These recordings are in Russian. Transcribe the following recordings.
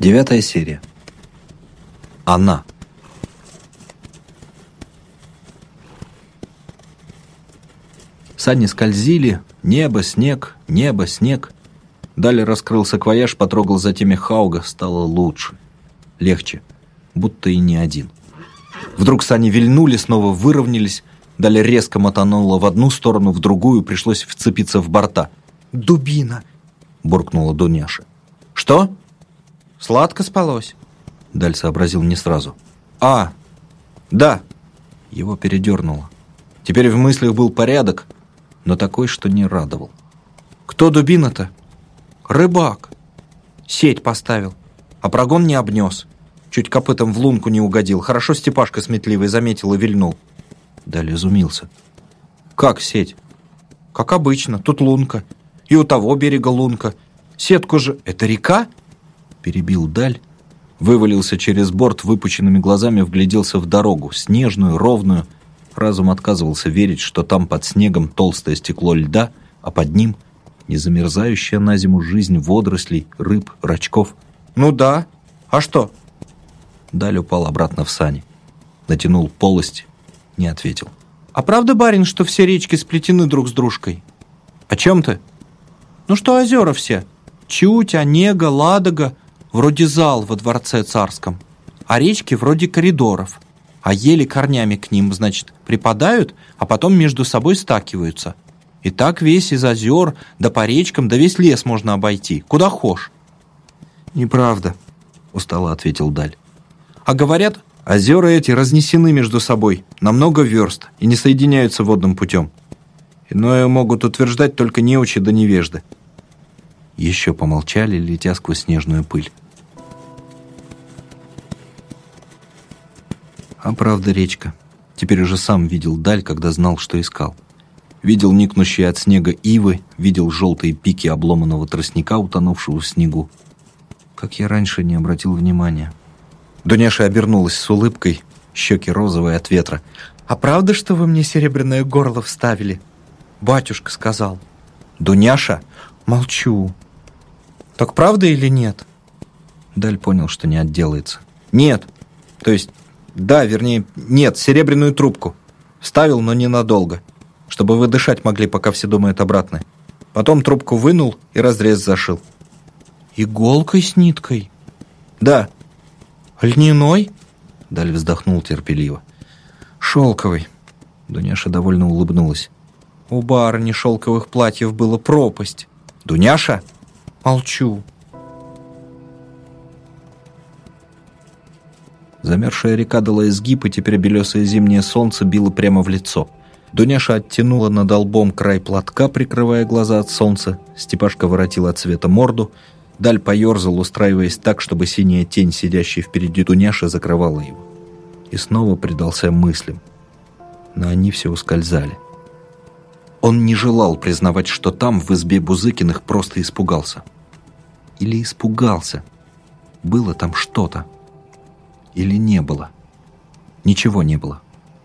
Девятая серия. Она. Сани скользили, небо, снег, небо, снег. Далее раскрыл саквояж, потрогал за теми Хауга, стало лучше. Легче, будто и не один. Вдруг сани вильнули, снова выровнялись, далее резко мотануло в одну сторону, в другую, пришлось вцепиться в борта. «Дубина!» — буркнула Дуняша. «Что?» «Сладко спалось?» Даль сообразил не сразу. «А, да!» Его передернуло. Теперь в мыслях был порядок, но такой, что не радовал. «Кто дубина-то?» «Рыбак. Сеть поставил, а прогон не обнес. Чуть копытом в лунку не угодил. Хорошо Степашка сметливый заметил и вильнул». Даль изумился. «Как сеть?» «Как обычно. Тут лунка. И у того берега лунка. Сетку же... Это река?» Перебил Даль, вывалился через борт, выпученными глазами вгляделся в дорогу, снежную, ровную, Разум отказывался верить, что там под снегом толстое стекло льда, а под ним незамерзающая на зиму жизнь водорослей, рыб, рачков. «Ну да. А что?» Даль упал обратно в сани. Натянул полость, не ответил. «А правда, барин, что все речки сплетены друг с дружкой?» «О чем ты?» «Ну что озера все. Чуть, Онега, Ладога, вроде зал во дворце царском, а речки вроде коридоров» а ели корнями к ним, значит, припадают, а потом между собой стакиваются. И так весь из озер, да по речкам, да весь лес можно обойти, куда хошь. «Неправда», — устало ответил Даль. «А говорят, озера эти разнесены между собой на много верст и не соединяются водным путем. Иное могут утверждать только неучи да невежды». Еще помолчали, летя сквозь снежную пыль. А правда речка. Теперь уже сам видел даль, когда знал, что искал. Видел никнущие от снега ивы, видел желтые пики обломанного тростника, утонувшего в снегу. Как я раньше не обратил внимания. Дуняша обернулась с улыбкой, щеки розовые от ветра. «А правда, что вы мне серебряное горло вставили?» Батюшка сказал. «Дуняша?» «Молчу». «Так правда или нет?» Даль понял, что не отделается. «Нет. То есть да, вернее, нет, серебряную трубку. Вставил, но ненадолго. Чтобы вы дышать могли, пока все думают обратно. Потом трубку вынул и разрез зашил. Иголкой с ниткой? Да. Льняной? Даль вздохнул терпеливо. Шелковый. Дуняша довольно улыбнулась. У барыни шелковых платьев было пропасть. Дуняша? Молчу. Замерзшая река дала изгиб, и теперь белесое зимнее солнце било прямо в лицо. Дуняша оттянула над лбом край платка, прикрывая глаза от солнца. Степашка воротил от цвета морду. Даль поерзал, устраиваясь так, чтобы синяя тень, сидящая впереди Дуняши, закрывала его. И снова предался мыслям. Но они все ускользали. Он не желал признавать, что там, в избе Бузыкиных, просто испугался. Или испугался. Было там что-то или не было? Ничего не было,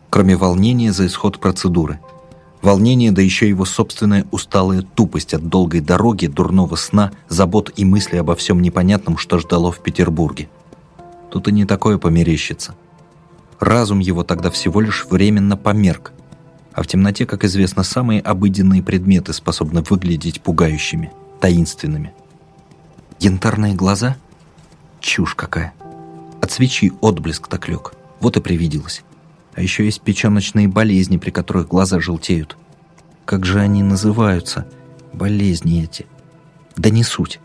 кроме волнения за исход процедуры. Волнение, да еще его собственная усталая тупость от долгой дороги, дурного сна, забот и мысли обо всем непонятном, что ждало в Петербурге. Тут и не такое померещится. Разум его тогда всего лишь временно померк, а в темноте, как известно, самые обыденные предметы способны выглядеть пугающими, таинственными. Янтарные глаза? Чушь какая! От свечи отблеск так лег. Вот и привиделось. А еще есть печеночные болезни, при которых глаза желтеют. Как же они называются, болезни эти? Да не суть.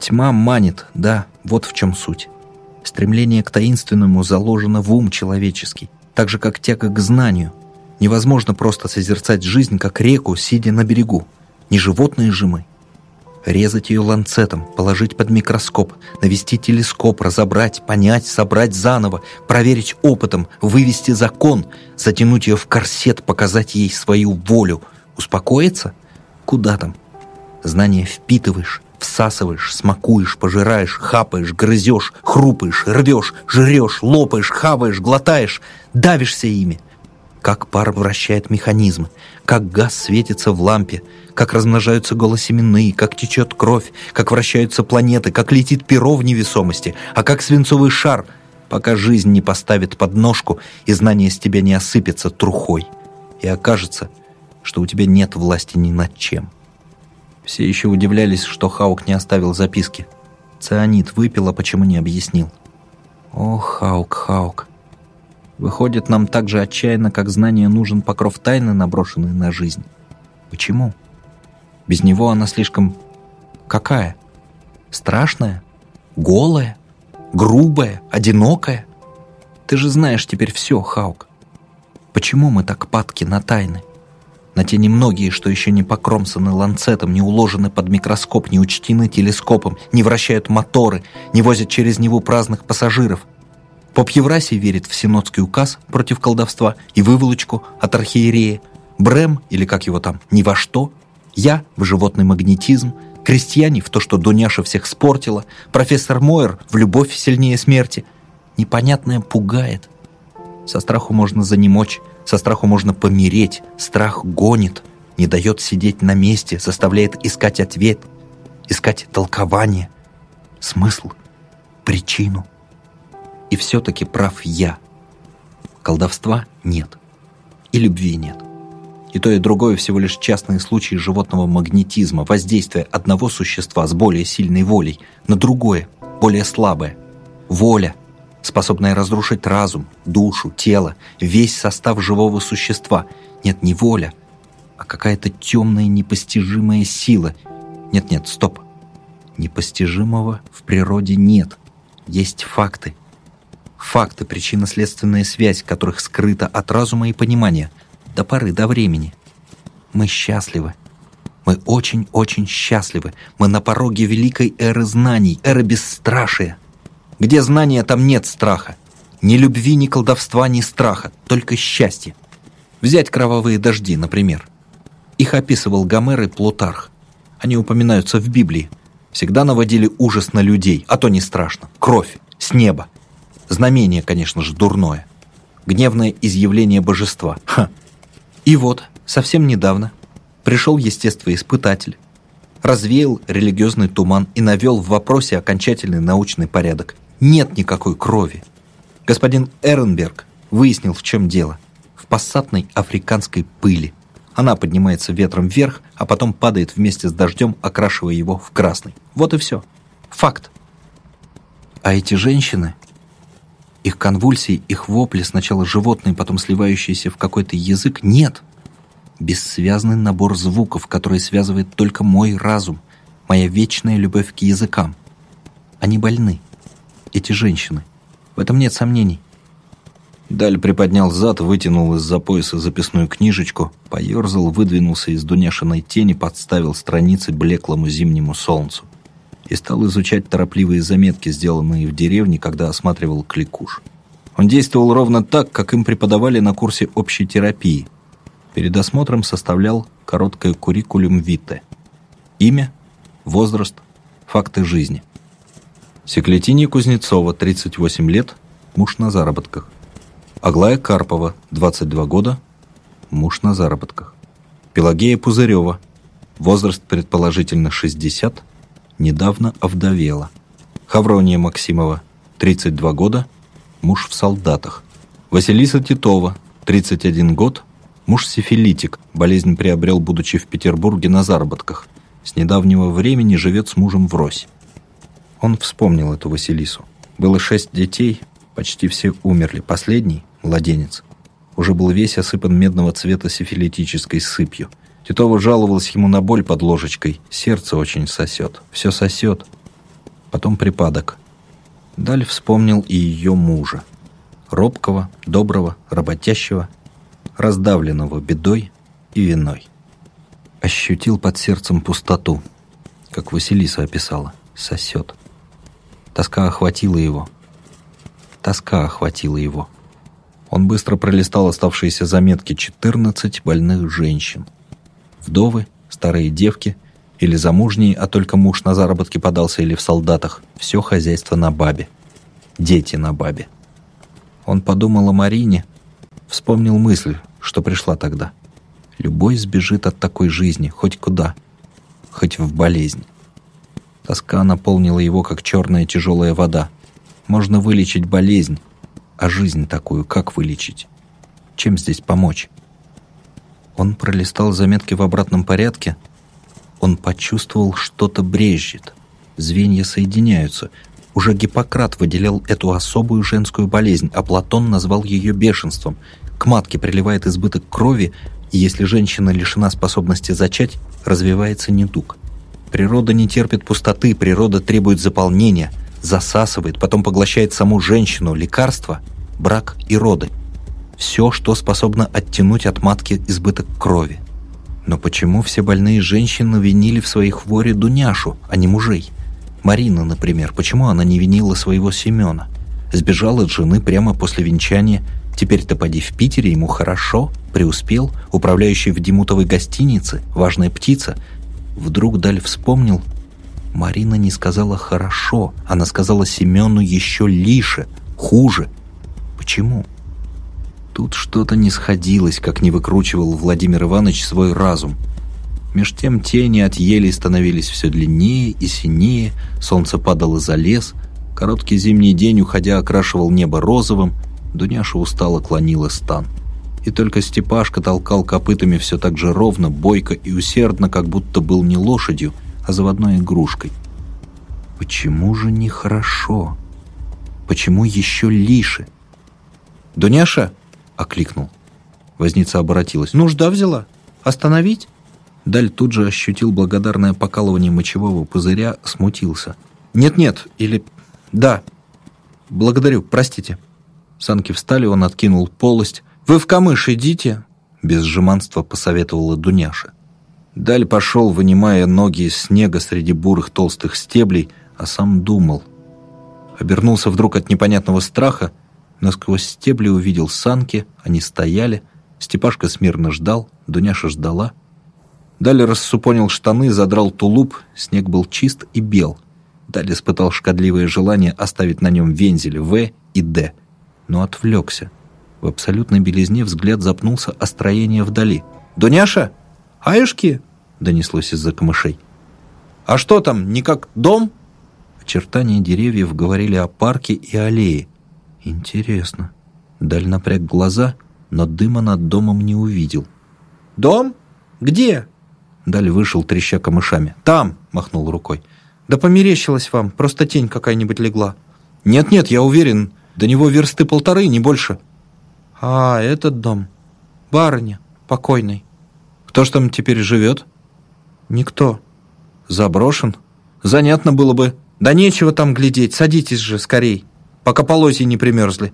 Тьма манит, да, вот в чем суть. Стремление к таинственному заложено в ум человеческий, так же, как тяга к знанию. Невозможно просто созерцать жизнь, как реку, сидя на берегу. Не животные же мы, резать ее ланцетом, положить под микроскоп, навести телескоп, разобрать, понять, собрать заново, проверить опытом, вывести закон, затянуть ее в корсет, показать ей свою волю. Успокоиться? Куда там? Знания впитываешь, всасываешь, смакуешь, пожираешь, хапаешь, грызешь, хрупаешь, рвешь, жрешь, лопаешь, хаваешь, глотаешь, давишься ими. Как пар вращает механизмы, как газ светится в лампе, как размножаются голосеменные, как течет кровь, как вращаются планеты, как летит перо в невесомости, а как свинцовый шар, пока жизнь не поставит подножку и знание с тебя не осыпется трухой. И окажется, что у тебя нет власти ни над чем. Все еще удивлялись, что Хаук не оставил записки. Цианид выпил, а почему не объяснил. О, Хаук, Хаук. Выходит, нам так же отчаянно, как знание нужен покров тайны, наброшенный на жизнь. Почему? Без него она слишком... Какая? Страшная? Голая? Грубая? Одинокая? Ты же знаешь теперь все, Хаук. Почему мы так падки на тайны? на те немногие, что еще не покромсаны ланцетом, не уложены под микроскоп, не учтены телескопом, не вращают моторы, не возят через него праздных пассажиров. Поп Еврасий верит в синодский указ против колдовства и выволочку от архиерея, Брэм, или как его там, ни во что, я в животный магнетизм, крестьяне в то, что Дуняша всех спортила, профессор Мойер в любовь сильнее смерти. Непонятное пугает. Со страху можно занемочь, со страху можно помереть. Страх гонит, не дает сидеть на месте, заставляет искать ответ, искать толкование, смысл, причину. И все-таки прав я. Колдовства нет. И любви нет. И то, и другое всего лишь частные случаи животного магнетизма, воздействия одного существа с более сильной волей на другое, более слабое. Воля — способная разрушить разум, душу, тело, весь состав живого существа. Нет, не воля, а какая-то темная непостижимая сила. Нет-нет, стоп. Непостижимого в природе нет. Есть факты. Факты, причинно-следственная связь, которых скрыта от разума и понимания. До поры, до времени. Мы счастливы. Мы очень-очень счастливы. Мы на пороге великой эры знаний, эры бесстрашия. Где знания, там нет страха. Ни любви, ни колдовства, ни страха, только счастье. Взять кровавые дожди, например. Их описывал Гомер и Плутарх. Они упоминаются в Библии. Всегда наводили ужас на людей, а то не страшно. Кровь, с неба. Знамение, конечно же, дурное. Гневное изъявление божества. Ха. И вот, совсем недавно, пришел естествоиспытатель, развеял религиозный туман и навел в вопросе окончательный научный порядок – нет никакой крови. Господин Эренберг выяснил, в чем дело. В пассатной африканской пыли. Она поднимается ветром вверх, а потом падает вместе с дождем, окрашивая его в красный. Вот и все. Факт. А эти женщины, их конвульсии, их вопли, сначала животные, потом сливающиеся в какой-то язык, нет. Бессвязный набор звуков, который связывает только мой разум, моя вечная любовь к языкам. Они больны эти женщины. В этом нет сомнений. Даль приподнял зад, вытянул из-за пояса записную книжечку, поерзал, выдвинулся из дуняшиной тени, подставил страницы блеклому зимнему солнцу и стал изучать торопливые заметки, сделанные в деревне, когда осматривал кликуш. Он действовал ровно так, как им преподавали на курсе общей терапии. Перед осмотром составлял короткое куррикулум витте. Имя, возраст, факты жизни. Секлетиния Кузнецова, 38 лет, муж на заработках. Аглая Карпова, 22 года, муж на заработках. Пелагея Пузырева, возраст предположительно 60, недавно овдовела. Хаврония Максимова, 32 года, муж в солдатах. Василиса Титова, 31 год, муж сифилитик, болезнь приобрел, будучи в Петербурге на заработках. С недавнего времени живет с мужем врозь. Он вспомнил эту Василису. Было шесть детей, почти все умерли. Последний, младенец, уже был весь осыпан медного цвета сифилитической сыпью. Титова жаловалась ему на боль под ложечкой. Сердце очень сосет. Все сосет. Потом припадок. Даль вспомнил и ее мужа. Робкого, доброго, работящего, раздавленного бедой и виной. Ощутил под сердцем пустоту, как Василиса описала, сосет. Тоска охватила его. Тоска охватила его. Он быстро пролистал оставшиеся заметки 14 больных женщин. Вдовы, старые девки или замужние, а только муж на заработки подался или в солдатах. Все хозяйство на бабе. Дети на бабе. Он подумал о Марине, вспомнил мысль, что пришла тогда. Любой сбежит от такой жизни, хоть куда, хоть в болезнь. Тоска наполнила его, как черная тяжелая вода. Можно вылечить болезнь, а жизнь такую как вылечить? Чем здесь помочь? Он пролистал заметки в обратном порядке. Он почувствовал, что-то брежет. Звенья соединяются. Уже Гиппократ выделял эту особую женскую болезнь, а Платон назвал ее бешенством. К матке приливает избыток крови, и если женщина лишена способности зачать, развивается недуг. Природа не терпит пустоты, природа требует заполнения, засасывает, потом поглощает саму женщину, лекарства, брак и роды. Все, что способно оттянуть от матки избыток крови. Но почему все больные женщины винили в своей хворе Дуняшу, а не мужей? Марина, например, почему она не винила своего Семена? Сбежала от жены прямо после венчания. Теперь-то поди в Питере, ему хорошо, преуспел, управляющий в Демутовой гостинице, важная птица. Вдруг Даль вспомнил, Марина не сказала «хорошо», она сказала Семену еще лише, хуже. Почему? Тут что-то не сходилось, как не выкручивал Владимир Иванович свой разум. Меж тем тени от елей становились все длиннее и синее, солнце падало за лес, короткий зимний день, уходя, окрашивал небо розовым, Дуняша устало клонила стан. И только Степашка толкал копытами все так же ровно, бойко и усердно, как будто был не лошадью, а заводной игрушкой. Почему же нехорошо? Почему еще лише? «Дуняша!» Окликнул. Возница обратилась. «Нужда взяла? Остановить?» Даль тут же ощутил благодарное покалывание мочевого пузыря, смутился. «Нет-нет, или... да. Благодарю, простите». Санки встали, он откинул полость. «Вы в камыш идите!» Без жеманства посоветовала Дуняша. Даль пошел, вынимая ноги из снега среди бурых толстых стеблей, а сам думал. Обернулся вдруг от непонятного страха, но сквозь стебли увидел санки, они стояли, Степашка смирно ждал, Дуняша ждала. Далее рассупонил штаны, задрал тулуп, снег был чист и бел. Далее испытал шкодливое желание оставить на нем вензели В и Д, но отвлекся. В абсолютной белизне взгляд запнулся о строение вдали. «Дуняша? Аюшки?» — донеслось из-за камышей. «А что там, не как дом?» Очертания деревьев говорили о парке и аллее. Интересно. Даль напряг глаза, но дыма над домом не увидел. «Дом? Где?» Даль вышел, треща камышами. «Там!» — махнул рукой. «Да померещилась вам, просто тень какая-нибудь легла». «Нет-нет, я уверен, до него версты полторы, не больше». «А, этот дом. Барыня, покойный». «Кто ж там теперь живет?» «Никто». «Заброшен? Занятно было бы». «Да нечего там глядеть, садитесь же скорей» пока полозья не примерзли».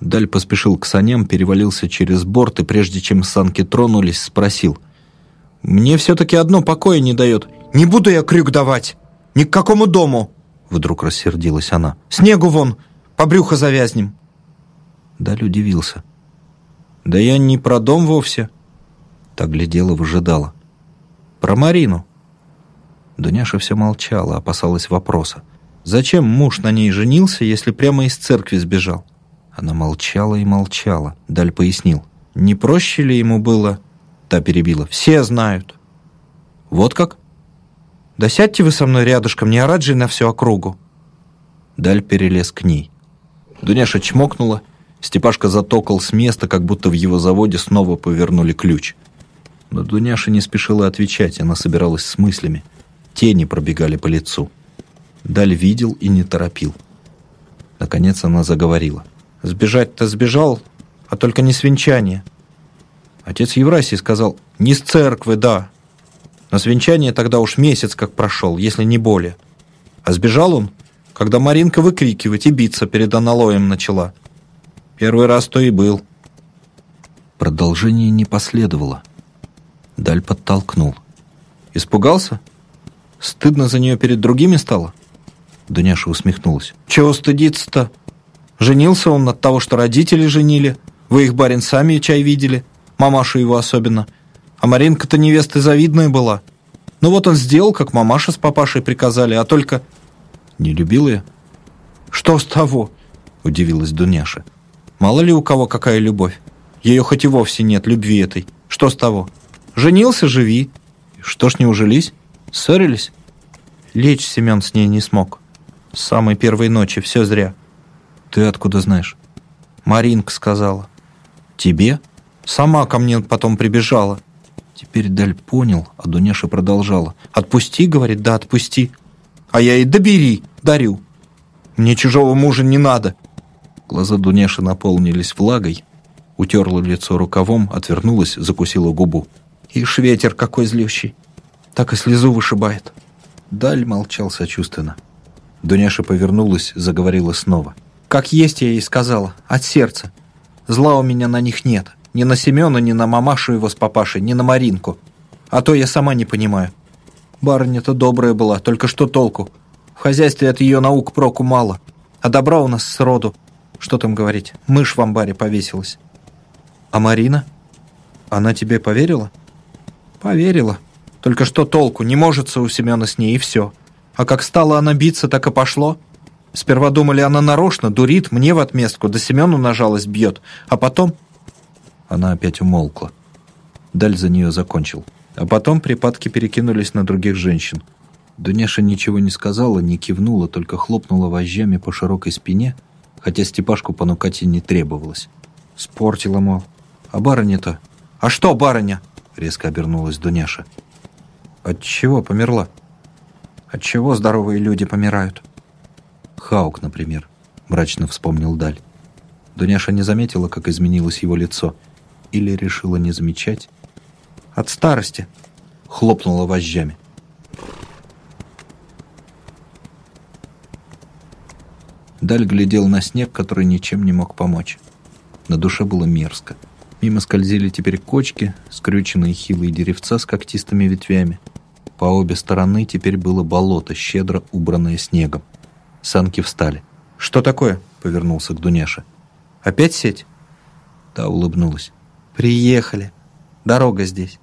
Даль поспешил к саням, перевалился через борт и, прежде чем санки тронулись, спросил. «Мне все-таки одно покоя не дает. Не буду я крюк давать. Ни к какому дому!» Вдруг рассердилась она. «Снегу вон, по брюхо завязнем». Даль удивился. «Да я не про дом вовсе». Так глядела, выжидала. «Про Марину». Дуняша все молчала, опасалась вопроса. Зачем муж на ней женился, если прямо из церкви сбежал? Она молчала и молчала. Даль пояснил. Не проще ли ему было? Та перебила. Все знают. Вот как? Да сядьте вы со мной рядышком, не орать же на всю округу. Даль перелез к ней. Дуняша чмокнула. Степашка затокал с места, как будто в его заводе снова повернули ключ. Но Дуняша не спешила отвечать, она собиралась с мыслями. Тени пробегали по лицу. Даль видел и не торопил. Наконец она заговорила. «Сбежать-то сбежал, а только не с венчания». Отец Еврасий сказал, «Не с церквы, да. На свинчание тогда уж месяц как прошел, если не более. А сбежал он, когда Маринка выкрикивать и биться перед аналоем начала. Первый раз то и был». Продолжение не последовало. Даль подтолкнул. «Испугался? Стыдно за нее перед другими стало?» Дуняша усмехнулась. «Чего стыдиться-то? Женился он от того, что родители женили. Вы их, барин, сами чай видели. Мамашу его особенно. А Маринка-то невеста завидная была. Ну вот он сделал, как мамаша с папашей приказали, а только...» «Не любил я?» «Что с того?» — удивилась Дуняша. «Мало ли у кого какая любовь. Ее хоть и вовсе нет, любви этой. Что с того? Женился, живи. Что ж не ужились? Ссорились? Лечь Семен с ней не смог. С самой первой ночи, все зря. Ты откуда знаешь? Маринка сказала. Тебе? Сама ко мне потом прибежала. Теперь Даль понял, а Дуняша продолжала. «Отпусти, — говорит, — да, отпусти. А я ей, да бери, дарю. Мне чужого мужа не надо». Глаза Дуняши наполнились влагой, утерла лицо рукавом, отвернулась, закусила губу. «Ишь, ветер какой злющий! Так и слезу вышибает!» Даль молчал сочувственно. Дуняша повернулась, заговорила снова. «Как есть я ей сказала, от сердца. Зла у меня на них нет. Ни на Семена, ни на мамашу его с папашей, ни на Маринку. А то я сама не понимаю. Барыня-то добрая была, только что толку? В хозяйстве от ее наук проку мало. А добра у нас сроду. Что там говорить, мышь в амбаре повесилась. А Марина? Она тебе поверила? Поверила. Только что толку, не может у Семена с ней, и все. А как стала она биться, так и пошло. Сперва думали, она нарочно, дурит, мне в отместку, да Семену на жалость бьет. А потом она опять умолкла. Даль за нее закончил. А потом припадки перекинулись на других женщин. Дуняша ничего не сказала, не кивнула, только хлопнула вожжами по широкой спине, хотя Степашку понукать и не требовалось. «Спортила, мол. А барыня-то? А что барыня?» Резко обернулась Дуняша. «От чего померла? От чего здоровые люди помирают?» «Хаук, например», — мрачно вспомнил Даль. Дуняша не заметила, как изменилось его лицо — или решила не замечать? От старости. Хлопнула вожжами. Даль глядел на снег, который ничем не мог помочь. На душе было мерзко. Мимо скользили теперь кочки, скрюченные хилые деревца с когтистыми ветвями. По обе стороны теперь было болото, щедро убранное снегом. Санки встали. «Что такое?» — повернулся к Дуняше. «Опять сеть?» Та улыбнулась. «Приехали. Дорога здесь.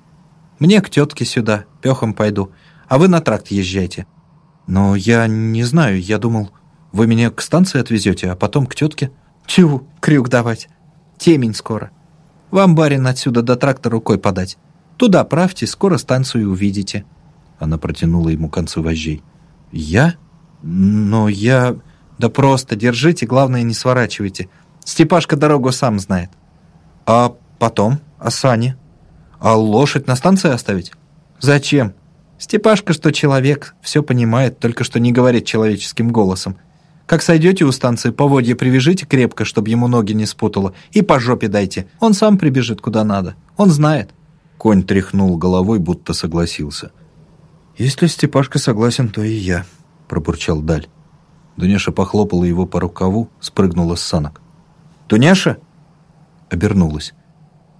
Мне к тетке сюда, пехом пойду, а вы на тракт езжайте. Но я не знаю, я думал, вы меня к станции отвезете, а потом к тетке. Чего крюк давать? Темень скоро. Вам, барин, отсюда до тракта рукой подать. Туда правьте, скоро станцию увидите». Она протянула ему концы вожжей. «Я? Но я...» «Да просто держите, главное, не сворачивайте. Степашка дорогу сам знает». «А Потом, а сани? А лошадь на станции оставить? Зачем? Степашка, что человек, все понимает, только что не говорит человеческим голосом. Как сойдете у станции, поводья привяжите крепко, чтобы ему ноги не спутало, и по жопе дайте. Он сам прибежит куда надо. Он знает. Конь тряхнул головой, будто согласился. «Если Степашка согласен, то и я», — пробурчал Даль. Дуняша похлопала его по рукаву, спрыгнула с санок. «Дуняша?» Обернулась.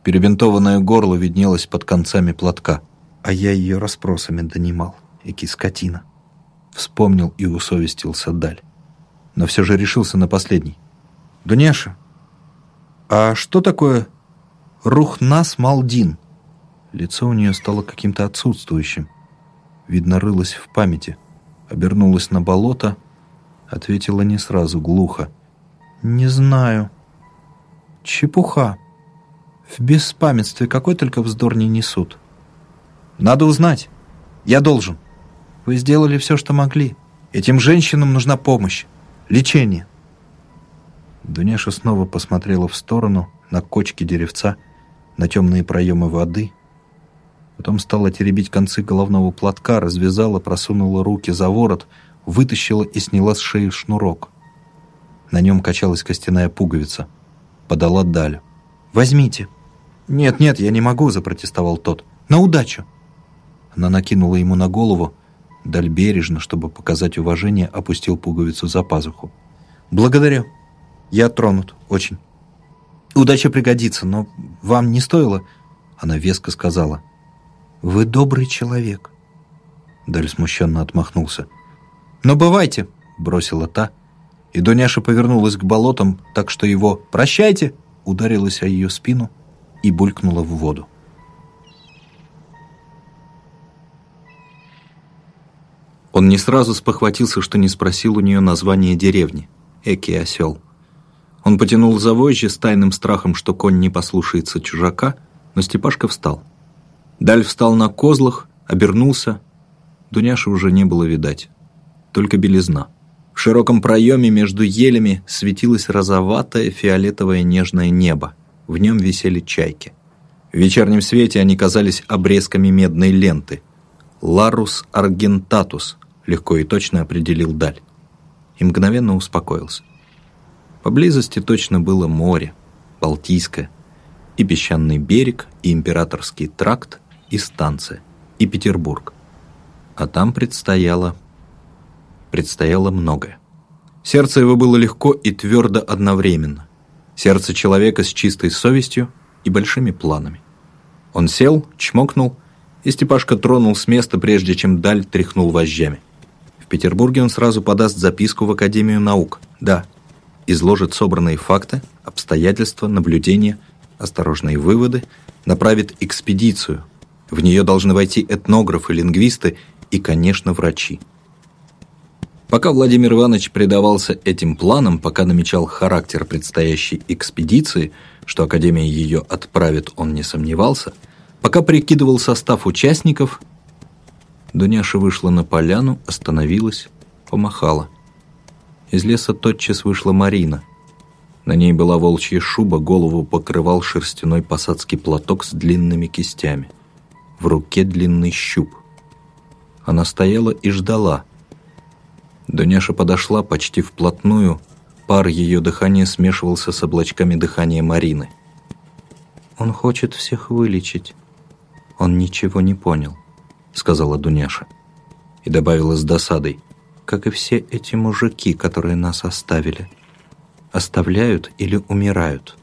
Перебинтованное горло виднелось под концами платка. А я ее расспросами донимал, эки скотина. Вспомнил и усовестился Даль. Но все же решился на последний. «Дуняша, а что такое Рухнас Малдин?» Лицо у нее стало каким-то отсутствующим. Видно, рылось в памяти. Обернулась на болото, ответила не сразу, глухо. «Не знаю. Чепуха». В беспамятстве какой только вздор не несут. Надо узнать. Я должен. Вы сделали все, что могли. Этим женщинам нужна помощь, лечение. Дуняша снова посмотрела в сторону, на кочки деревца, на темные проемы воды. Потом стала теребить концы головного платка, развязала, просунула руки за ворот, вытащила и сняла с шеи шнурок. На нем качалась костяная пуговица. Подала Далю. «Возьмите», «Нет, нет, я не могу», — запротестовал тот. «На удачу!» Она накинула ему на голову. Даль бережно, чтобы показать уважение, опустил пуговицу за пазуху. «Благодарю. Я тронут. Очень. Удача пригодится, но вам не стоило...» Она веско сказала. «Вы добрый человек». Даль смущенно отмахнулся. «Но бывайте», — бросила та. И Дуняша повернулась к болотам, так что его «прощайте» ударилась о ее спину — и булькнула в воду. Он не сразу спохватился, что не спросил у нее название деревни – Эки осел. Он потянул за вожжи с тайным страхом, что конь не послушается чужака, но Степашка встал. Даль встал на козлах, обернулся. Дуняши уже не было видать, только белизна. В широком проеме между елями светилось розоватое фиолетовое нежное небо. В нем висели чайки. В вечернем свете они казались обрезками медной ленты. «Ларус аргентатус», — легко и точно определил Даль. И мгновенно успокоился. Поблизости точно было море, Балтийское, и песчаный берег, и императорский тракт, и станция, и Петербург. А там предстояло... предстояло многое. Сердце его было легко и твердо одновременно. Сердце человека с чистой совестью и большими планами. Он сел, чмокнул, и Степашка тронул с места, прежде чем Даль тряхнул вожжами. В Петербурге он сразу подаст записку в Академию наук. Да, изложит собранные факты, обстоятельства, наблюдения, осторожные выводы, направит экспедицию. В нее должны войти этнографы, лингвисты и, конечно, врачи. Пока Владимир Иванович предавался этим планам, пока намечал характер предстоящей экспедиции, что Академия ее отправит, он не сомневался, пока прикидывал состав участников, Дуняша вышла на поляну, остановилась, помахала – из леса тотчас вышла Марина. На ней была волчья шуба, голову покрывал шерстяной посадский платок с длинными кистями. В руке длинный щуп. Она стояла и ждала. Дуняша подошла почти вплотную, пар ее дыхания смешивался с облачками дыхания Марины. «Он хочет всех вылечить. Он ничего не понял», — сказала Дуняша. И добавила с досадой — как и все эти мужики, которые нас оставили. Оставляют или умирают,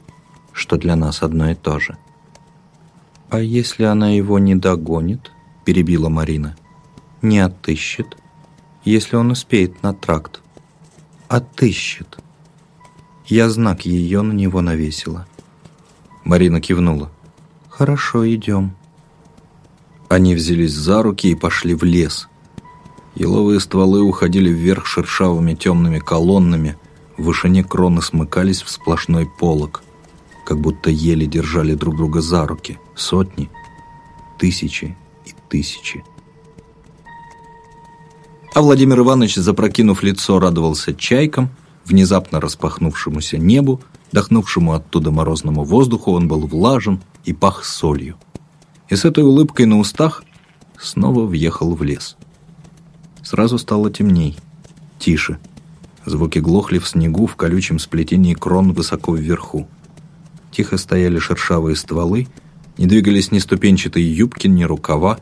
что для нас одно и то же. «А если она его не догонит?» – перебила Марина. «Не отыщет, если он успеет на тракт. Отыщет. Я знак ее на него навесила». Марина кивнула. «Хорошо, идем». Они взялись за руки и пошли в лес – Еловые стволы уходили вверх шершавыми темными колоннами, в вышине кроны смыкались в сплошной полог, как будто еле держали друг друга за руки, сотни, тысячи и тысячи. А Владимир Иванович, запрокинув лицо, радовался чайкам, внезапно распахнувшемуся небу, дохнувшему оттуда морозному воздуху, он был влажен и пах солью. И с этой улыбкой на устах снова въехал в лес. Сразу стало темней, тише. Звуки глохли в снегу в колючем сплетении крон высоко вверху. Тихо стояли шершавые стволы, не двигались ни ступенчатые юбки, ни рукава.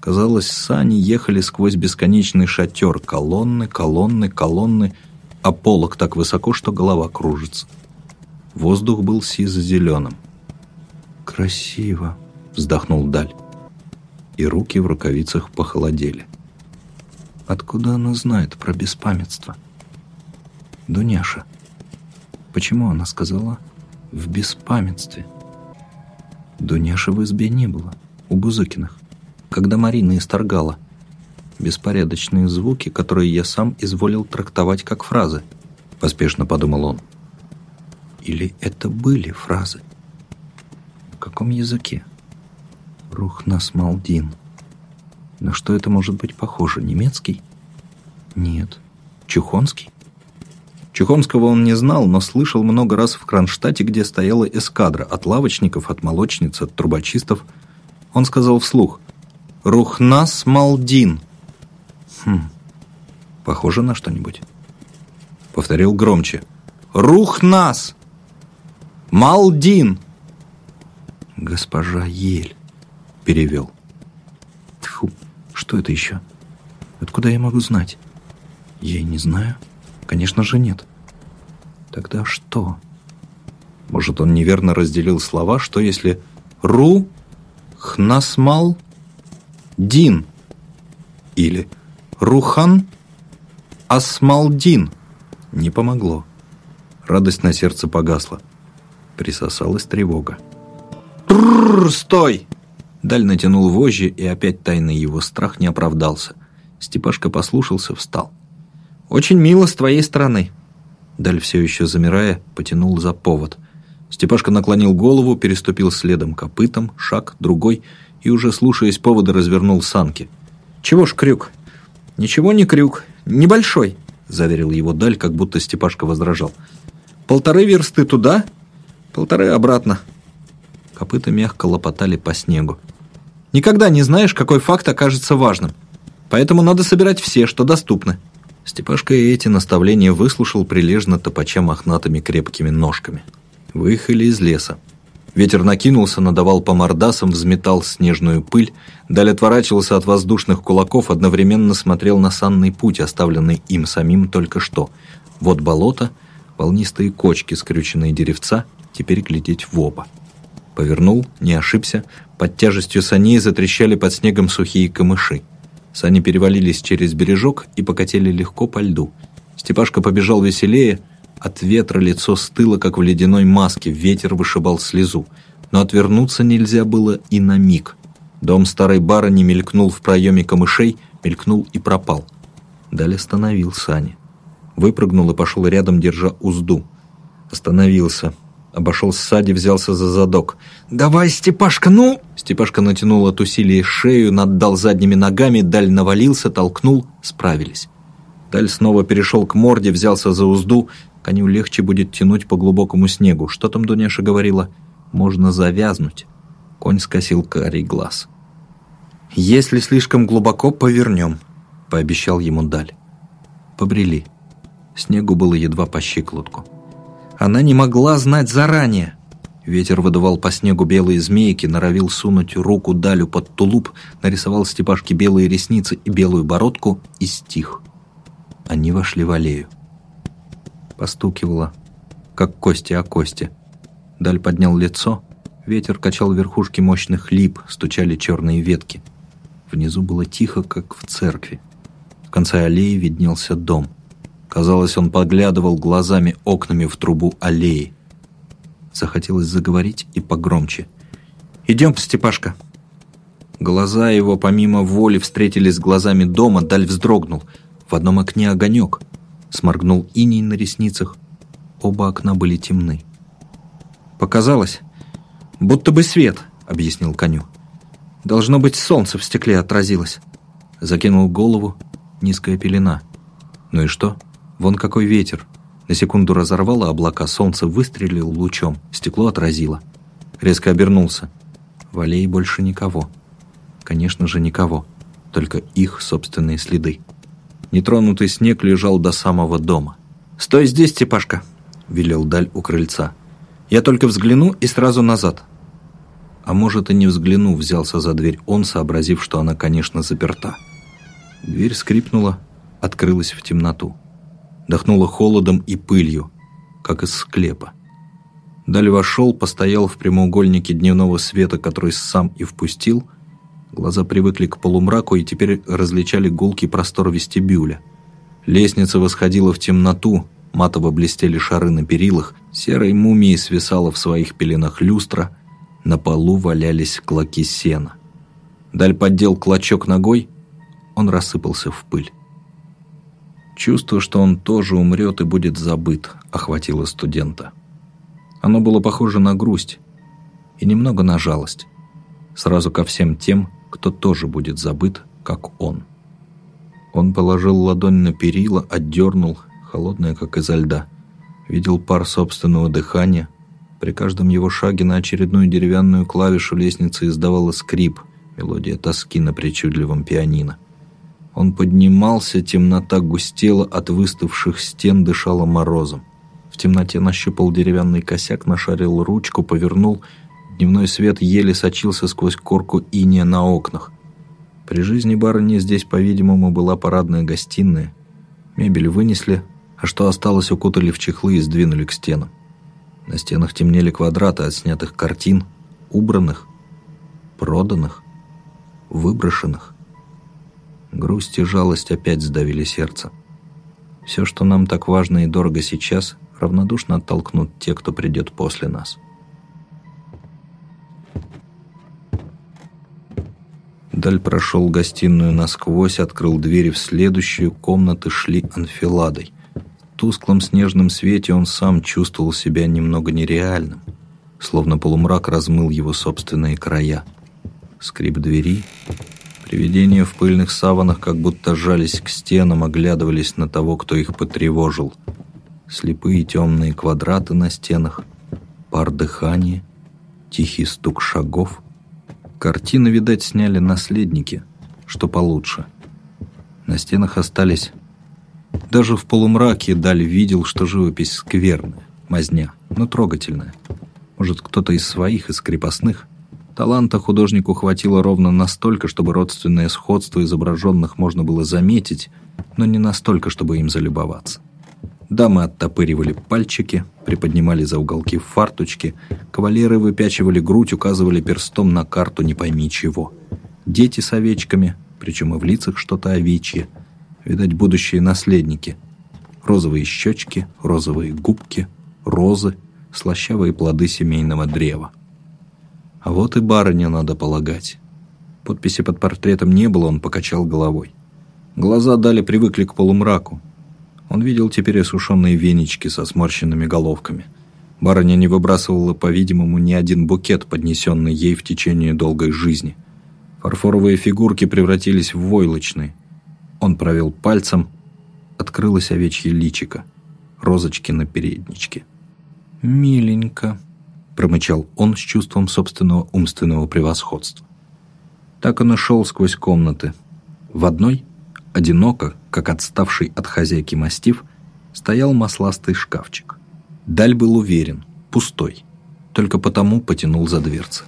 Казалось, сани ехали сквозь бесконечный шатер, колонны, колонны, колонны, а полок так высоко, что голова кружится. Воздух был сизо-зеленым. «Красиво!» — вздохнул Даль. И руки в рукавицах похолодели. Откуда она знает про беспамятство? Дуняша. Почему она сказала «в беспамятстве»? Дуняши в избе не было, у Бузыкиных, когда Марина исторгала. Беспорядочные звуки, которые я сам изволил трактовать как фразы, поспешно подумал он. Или это были фразы? В каком языке? Рухнас Малдин. На что это может быть похоже? Немецкий? Нет. Чухонский? Чухонского он не знал, но слышал много раз в Кронштадте, где стояла эскадра от лавочников, от молочниц, от трубочистов. Он сказал вслух «Рухнас Малдин». Хм, похоже на что-нибудь. Повторил громче «Рухнас! Малдин!» «Госпожа Ель», — перевел. Тьфу, что это еще? Откуда я могу знать? Я и не знаю. Конечно же нет. Тогда что? Может, он неверно разделил слова, что если «ру», «хнасмал», «дин» или «рухан», «асмалдин» не помогло. Радость на сердце погасла. Присосалась тревога. «Трррр, стой!» Даль натянул вожжи, и опять тайный его страх не оправдался. Степашка послушался, встал. «Очень мило с твоей стороны». Даль, все еще замирая, потянул за повод. Степашка наклонил голову, переступил следом копытом, шаг, другой, и уже слушаясь повода, развернул санки. «Чего ж крюк?» «Ничего не крюк, небольшой», — заверил его Даль, как будто Степашка возражал. «Полторы версты туда, полторы обратно». Копыта мягко лопотали по снегу. «Никогда не знаешь, какой факт окажется важным. Поэтому надо собирать все, что доступно». Степашка и эти наставления выслушал прилежно топача мохнатыми крепкими ножками. Выехали из леса. Ветер накинулся, надавал по мордасам, взметал снежную пыль, даль отворачивался от воздушных кулаков, одновременно смотрел на санный путь, оставленный им самим только что. Вот болото, волнистые кочки, скрюченные деревца, теперь глядеть в оба. Повернул, не ошибся, под тяжестью саней затрещали под снегом сухие камыши. Сани перевалились через бережок и покатили легко по льду. Степашка побежал веселее, от ветра лицо стыло, как в ледяной маске, ветер вышибал слезу. Но отвернуться нельзя было и на миг. Дом старой барыни мелькнул в проеме камышей, мелькнул и пропал. Далее остановил сани. Выпрыгнул и пошел рядом, держа узду. Остановился, Обошел сзади, взялся за задок. «Давай, Степашка, ну!» Степашка натянул от усилия шею, наддал задними ногами, Даль навалился, толкнул, справились. Даль снова перешел к морде, взялся за узду. Коню легче будет тянуть по глубокому снегу. Что там Дуняша говорила? Можно завязнуть. Конь скосил карий глаз. «Если слишком глубоко, повернем», — пообещал ему Даль. Побрели. Снегу было едва по щиколотку. Она не могла знать заранее. Ветер выдувал по снегу белые змейки, норовил сунуть руку Далю под тулуп, нарисовал Степашке белые ресницы и белую бородку и стих. Они вошли в аллею. Постукивало, как кости о кости. Даль поднял лицо, ветер качал верхушки мощных лип, стучали черные ветки. Внизу было тихо, как в церкви. В конце аллеи виднелся дом — Казалось, он поглядывал глазами окнами в трубу аллеи. Захотелось заговорить и погромче. «Идем, Степашка!» Глаза его помимо воли встретились с глазами дома, Даль вздрогнул. В одном окне огонек. Сморгнул иней на ресницах. Оба окна были темны. «Показалось, будто бы свет», — объяснил коню. «Должно быть, солнце в стекле отразилось». Закинул голову, низкая пелена. «Ну и что?» Вон какой ветер. На секунду разорвало облака, солнце выстрелил лучом, стекло отразило. Резко обернулся. В аллее больше никого. Конечно же, никого. Только их собственные следы. Нетронутый снег лежал до самого дома. «Стой здесь, Степашка!» — велел Даль у крыльца. «Я только взгляну и сразу назад». А может, и не взгляну, взялся за дверь он, сообразив, что она, конечно, заперта. Дверь скрипнула, открылась в темноту дохнуло холодом и пылью, как из склепа. Даль вошел, постоял в прямоугольнике дневного света, который сам и впустил. Глаза привыкли к полумраку и теперь различали гулкий простор вестибюля. Лестница восходила в темноту, матово блестели шары на перилах, серой мумией свисала в своих пеленах люстра, на полу валялись клоки сена. Даль поддел клочок ногой, он рассыпался в пыль. Чувство, что он тоже умрет и будет забыт, охватило студента. Оно было похоже на грусть и немного на жалость. Сразу ко всем тем, кто тоже будет забыт, как он. Он положил ладонь на перила, отдернул, холодное, как изо льда. Видел пар собственного дыхания. При каждом его шаге на очередную деревянную клавишу лестницы издавала скрип, мелодия тоски на причудливом пианино. Он поднимался, темнота густела, от выставших стен дышала морозом. В темноте нащупал деревянный косяк, нашарил ручку, повернул. Дневной свет еле сочился сквозь корку иния на окнах. При жизни барыни здесь, по-видимому, была парадная гостиная. Мебель вынесли, а что осталось, укутали в чехлы и сдвинули к стенам. На стенах темнели квадраты от снятых картин, убранных, проданных, выброшенных. Грусть и жалость опять сдавили сердце. Все, что нам так важно и дорого сейчас, равнодушно оттолкнут те, кто придет после нас. Даль прошел гостиную насквозь, открыл двери в следующую, комнаты шли анфиладой. тусклом снежном свете он сам чувствовал себя немного нереальным, словно полумрак размыл его собственные края. Скрип двери, привидения в пыльных саванах как будто жались к стенам, оглядывались на того, кто их потревожил. Слепые темные квадраты на стенах, пар дыхания, тихий стук шагов. Картины, видать, сняли наследники, что получше. На стенах остались даже в полумраке Даль видел, что живопись скверная, мазня, но трогательная. Может, кто-то из своих, из крепостных? Таланта художнику хватило ровно настолько, чтобы родственное сходство изображенных можно было заметить, но не настолько, чтобы им залюбоваться. Дамы оттопыривали пальчики, приподнимали за уголки фарточки, кавалеры выпячивали грудь, указывали перстом на карту не пойми чего. Дети с овечками, причем и в лицах что-то овечье – Видать, будущие наследники. Розовые щечки, розовые губки, розы, слащавые плоды семейного древа. А вот и барыня, надо полагать. Подписи под портретом не было, он покачал головой. Глаза дали привыкли к полумраку. Он видел теперь осушенные венички со сморщенными головками. Барыня не выбрасывала, по-видимому, ни один букет, поднесенный ей в течение долгой жизни. Фарфоровые фигурки превратились в войлочные – он провел пальцем, открылось овечье личико, розочки на передничке. «Миленько», — промычал он с чувством собственного умственного превосходства. Так он и шел сквозь комнаты. В одной, одиноко, как отставший от хозяйки мастив, стоял масластый шкафчик. Даль был уверен, пустой. Только потому потянул за дверцы.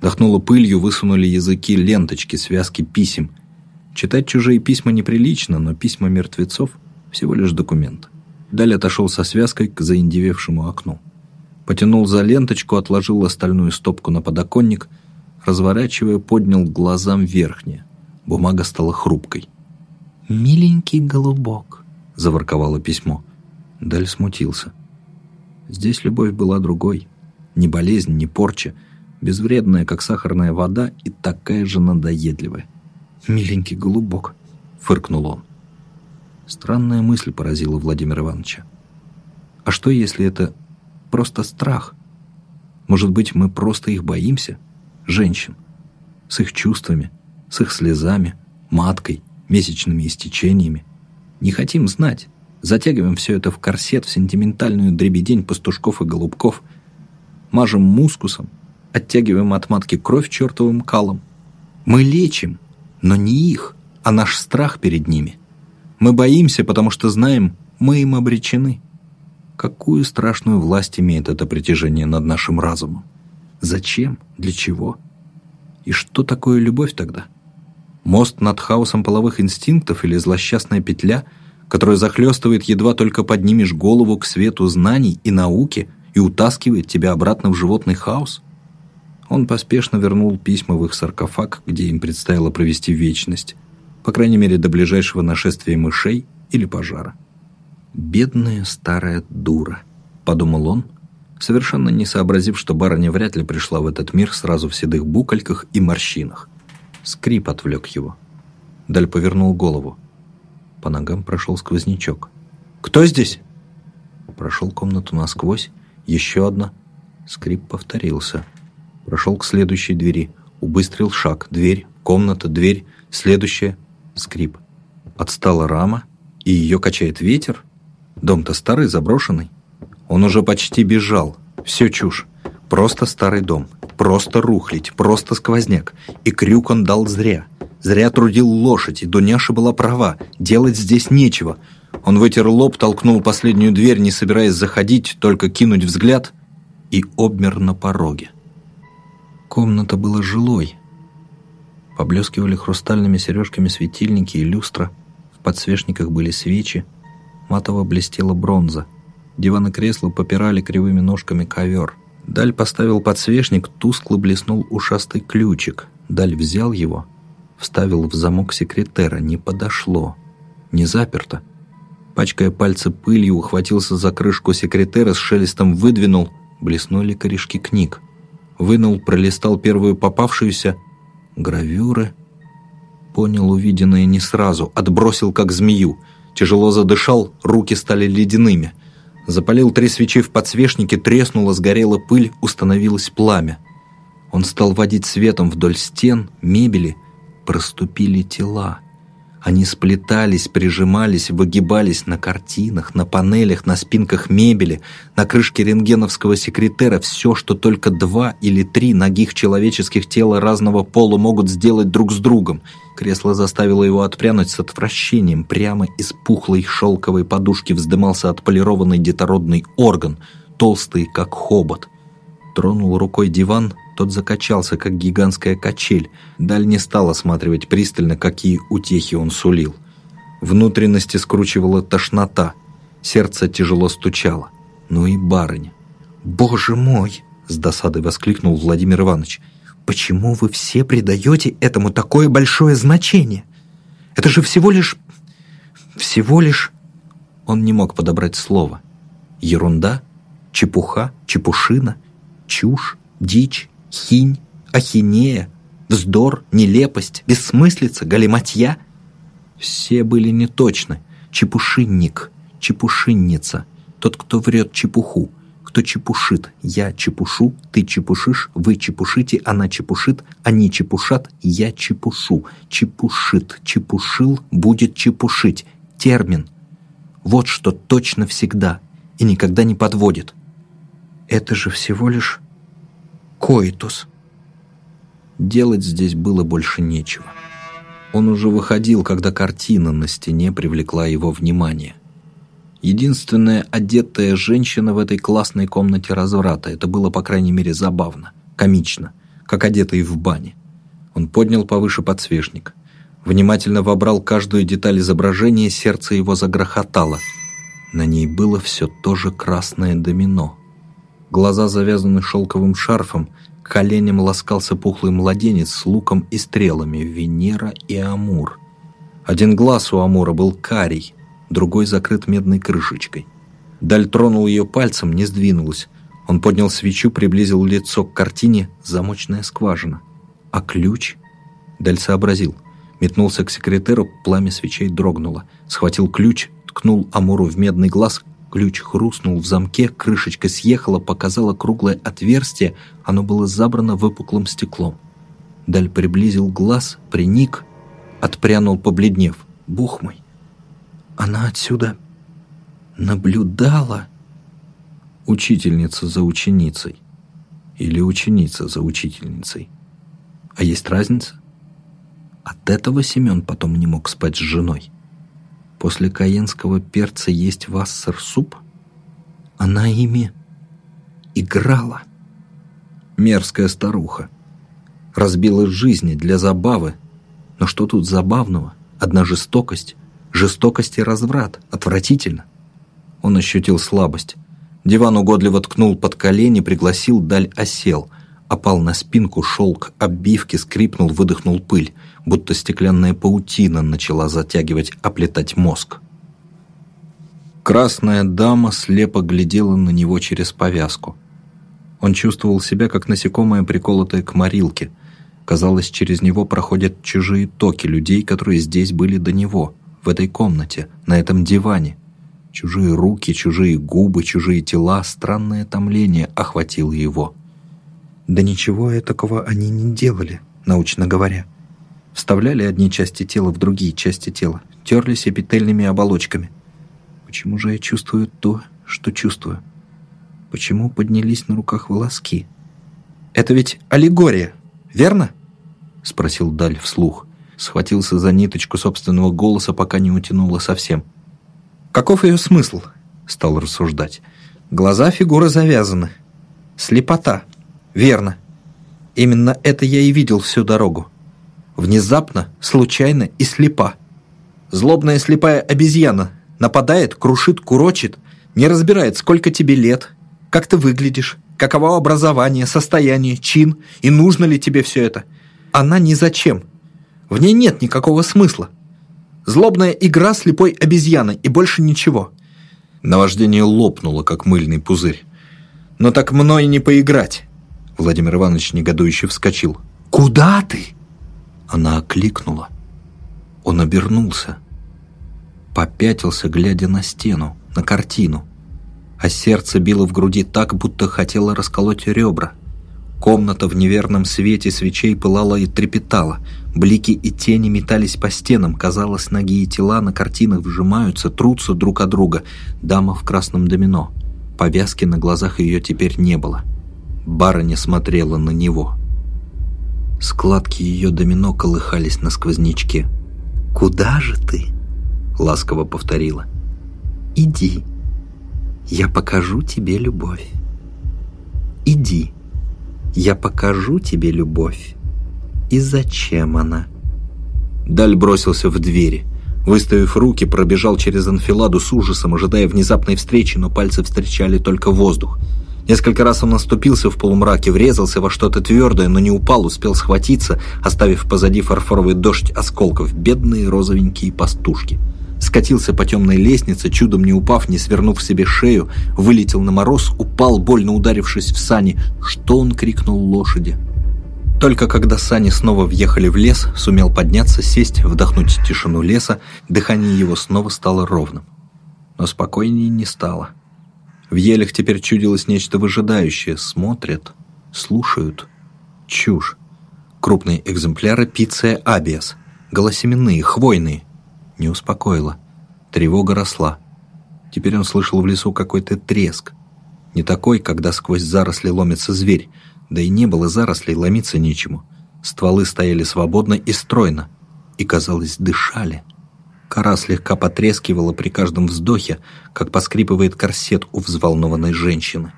Дохнуло пылью, высунули языки ленточки, связки писем — Читать чужие письма неприлично, но письма мертвецов – всего лишь документ. Далее отошел со связкой к заиндевевшему окну. Потянул за ленточку, отложил остальную стопку на подоконник, разворачивая, поднял глазам верхнее. Бумага стала хрупкой. «Миленький голубок», — заворковало письмо. Даль смутился. Здесь любовь была другой. Ни болезнь, ни порча. Безвредная, как сахарная вода, и такая же надоедливая. «Миленький голубок», — фыркнул он. Странная мысль поразила Владимира Ивановича. А что, если это просто страх? Может быть, мы просто их боимся? Женщин. С их чувствами, с их слезами, маткой, месячными истечениями. Не хотим знать. Затягиваем все это в корсет, в сентиментальную дребедень пастушков и голубков. Мажем мускусом, оттягиваем от матки кровь чертовым калом. Мы лечим, но не их, а наш страх перед ними. Мы боимся, потому что знаем, мы им обречены. Какую страшную власть имеет это притяжение над нашим разумом? Зачем? Для чего? И что такое любовь тогда? Мост над хаосом половых инстинктов или злосчастная петля, которая захлестывает, едва только поднимешь голову к свету знаний и науки и утаскивает тебя обратно в животный хаос? Он поспешно вернул письма в их саркофаг, где им предстояло провести вечность, по крайней мере до ближайшего нашествия мышей или пожара. «Бедная старая дура», — подумал он, совершенно не сообразив, что барыня вряд ли пришла в этот мир сразу в седых букальках и морщинах. Скрип отвлек его. Даль повернул голову. По ногам прошел сквознячок. «Кто здесь?» Прошел комнату насквозь. Еще одна. Скрип повторился. Прошел к следующей двери. Убыстрил шаг. Дверь, комната, дверь. Следующая. Скрип. Отстала рама, и ее качает ветер. Дом-то старый, заброшенный. Он уже почти бежал. Все чушь. Просто старый дом. Просто рухлить. Просто сквозняк. И крюк он дал зря. Зря трудил лошадь, и Дуняша была права. Делать здесь нечего. Он вытер лоб, толкнул последнюю дверь, не собираясь заходить, только кинуть взгляд, и обмер на пороге. Комната была жилой. Поблескивали хрустальными сережками светильники и люстра. В подсвечниках были свечи. Матово блестела бронза. Диван и кресла попирали кривыми ножками ковер. Даль поставил подсвечник, тускло блеснул ушастый ключик. Даль взял его, вставил в замок секретера. Не подошло. Не заперто. Пачкая пальцы пылью, ухватился за крышку секретера, с шелестом выдвинул. Блеснули корешки книг вынул, пролистал первую попавшуюся. Гравюры. Понял увиденное не сразу, отбросил как змею. Тяжело задышал, руки стали ледяными. Запалил три свечи в подсвечнике, треснула, сгорела пыль, установилось пламя. Он стал водить светом вдоль стен, мебели. Проступили тела. Они сплетались, прижимались, выгибались на картинах, на панелях, на спинках мебели, на крышке рентгеновского секретера. Все, что только два или три ногих человеческих тела разного пола могут сделать друг с другом. Кресло заставило его отпрянуть с отвращением. Прямо из пухлой шелковой подушки вздымался отполированный детородный орган, толстый, как хобот. Тронул рукой диван, тот закачался, как гигантская качель. Даль не стал осматривать пристально, какие утехи он сулил. Внутренности скручивала тошнота. Сердце тяжело стучало. Ну и барыня. «Боже мой!» — с досадой воскликнул Владимир Иванович. «Почему вы все придаете этому такое большое значение? Это же всего лишь... всего лишь...» Он не мог подобрать слово. Ерунда, чепуха, чепушина, чушь, дичь, хинь, ахинея, вздор, нелепость, бессмыслица, галиматья. Все были неточны. Чепушинник, чепушинница, тот, кто врет чепуху, кто чепушит. Я чепушу, ты чепушишь, вы чепушите, она чепушит, они чепушат, я чепушу. Чепушит, чепушил, будет чепушить. Термин. Вот что точно всегда и никогда не подводит. Это же всего лишь коитус. Делать здесь было больше нечего. Он уже выходил, когда картина на стене привлекла его внимание. Единственная одетая женщина в этой классной комнате разврата. Это было, по крайней мере, забавно, комично, как одетый в бане. Он поднял повыше подсвечник. Внимательно вобрал каждую деталь изображения, сердце его загрохотало. На ней было все то же красное домино — Глаза завязаны шелковым шарфом, коленям ласкался пухлый младенец с луком и стрелами, Венера и Амур. Один глаз у Амура был карий, другой закрыт медной крышечкой. Даль тронул ее пальцем, не сдвинулась. Он поднял свечу, приблизил лицо к картине, замочная скважина. А ключ? Даль сообразил. Метнулся к секретеру, пламя свечей дрогнуло. Схватил ключ, ткнул Амуру в медный глаз, Ключ хрустнул в замке, крышечка съехала, показала круглое отверстие, оно было забрано выпуклым стеклом. Даль приблизил глаз, приник, отпрянул, побледнев. «Бух мой! Она отсюда наблюдала!» Учительница за ученицей. Или ученица за учительницей. А есть разница? От этого Семен потом не мог спать с женой. После каенского перца есть вассер-суп? Она ими играла. Мерзкая старуха. Разбила жизни для забавы. Но что тут забавного? Одна жестокость. Жестокость и разврат. Отвратительно. Он ощутил слабость. Диван угодливо ткнул под колени, пригласил, даль осел. Опал на спинку, шелк оббивки, скрипнул, выдохнул пыль будто стеклянная паутина начала затягивать, оплетать мозг. Красная дама слепо глядела на него через повязку. Он чувствовал себя, как насекомое, приколотое к морилке. Казалось, через него проходят чужие токи людей, которые здесь были до него, в этой комнате, на этом диване. Чужие руки, чужие губы, чужие тела, странное томление охватило его. Да ничего такого они не делали, научно говоря. Вставляли одни части тела в другие части тела, терлись эпительными оболочками. Почему же я чувствую то, что чувствую? Почему поднялись на руках волоски? Это ведь аллегория, верно? Спросил Даль вслух. Схватился за ниточку собственного голоса, пока не утянуло совсем. Каков ее смысл? Стал рассуждать. Глаза фигуры завязаны. Слепота. Верно. Именно это я и видел всю дорогу внезапно, случайно и слепа. Злобная слепая обезьяна нападает, крушит, курочит, не разбирает, сколько тебе лет, как ты выглядишь, каково образование, состояние, чин и нужно ли тебе все это. Она ни зачем. В ней нет никакого смысла. Злобная игра слепой обезьяны и больше ничего. Наваждение лопнуло, как мыльный пузырь. «Но так мной не поиграть!» Владимир Иванович негодующе вскочил. «Куда ты?» Она окликнула. Он обернулся. Попятился, глядя на стену, на картину. А сердце било в груди так, будто хотело расколоть ребра. Комната в неверном свете свечей пылала и трепетала. Блики и тени метались по стенам. Казалось, ноги и тела на картинах вжимаются, трутся друг от друга. Дама в красном домино. Повязки на глазах ее теперь не было. Барыня смотрела на него. Складки ее домино колыхались на сквознячке. «Куда же ты?» — ласково повторила. «Иди, я покажу тебе любовь. Иди, я покажу тебе любовь. И зачем она?» Даль бросился в двери. Выставив руки, пробежал через анфиладу с ужасом, ожидая внезапной встречи, но пальцы встречали только воздух. Несколько раз он наступился в полумраке, врезался во что-то твердое, но не упал, успел схватиться, оставив позади фарфоровый дождь осколков, бедные розовенькие пастушки. Скатился по темной лестнице, чудом не упав, не свернув себе шею, вылетел на мороз, упал, больно ударившись в сани. Что он крикнул лошади? Только когда сани снова въехали в лес, сумел подняться, сесть, вдохнуть тишину леса, дыхание его снова стало ровным. Но спокойнее не стало. В елях теперь чудилось нечто выжидающее. Смотрят, слушают. Чушь. Крупные экземпляры пиция абиас. Голосеменные, хвойные. Не успокоило. Тревога росла. Теперь он слышал в лесу какой-то треск. Не такой, когда сквозь заросли ломится зверь. Да и не было зарослей, ломиться нечему. Стволы стояли свободно и стройно. И, казалось, дышали. Кора слегка потрескивала при каждом вздохе, как поскрипывает корсет у взволнованной женщины.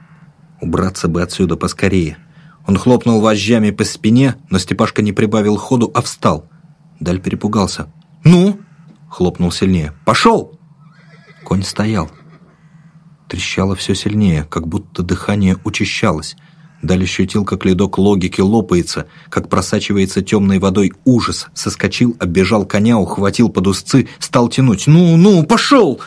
Убраться бы отсюда поскорее. Он хлопнул вожжами по спине, но Степашка не прибавил ходу, а встал. Даль перепугался. «Ну?» — хлопнул сильнее. «Пошел!» Конь стоял. Трещало все сильнее, как будто дыхание учащалось. Даль ощутил, как ледок логики лопается, как просачивается темной водой ужас. Соскочил, оббежал коня, ухватил под узцы, стал тянуть. «Ну, ну, пошел!»